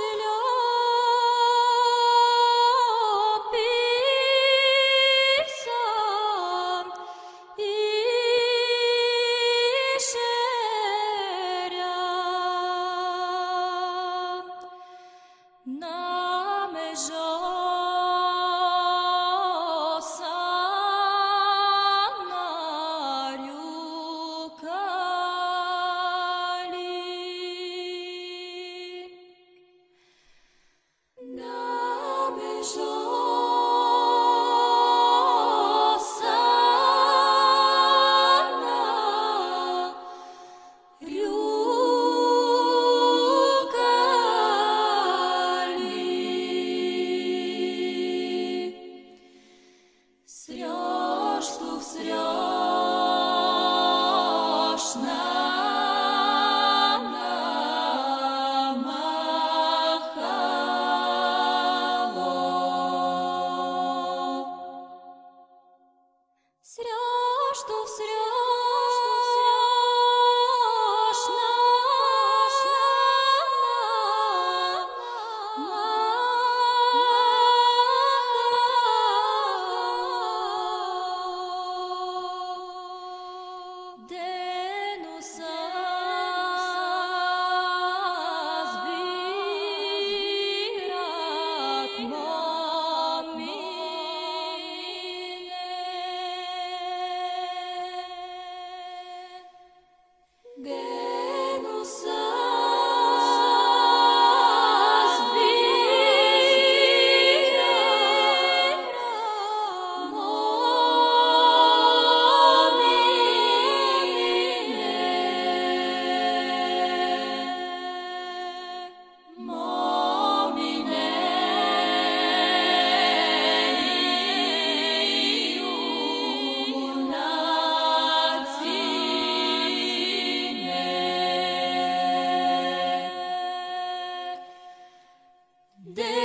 karşılığı Срешь, что всрешь. что в вслед day.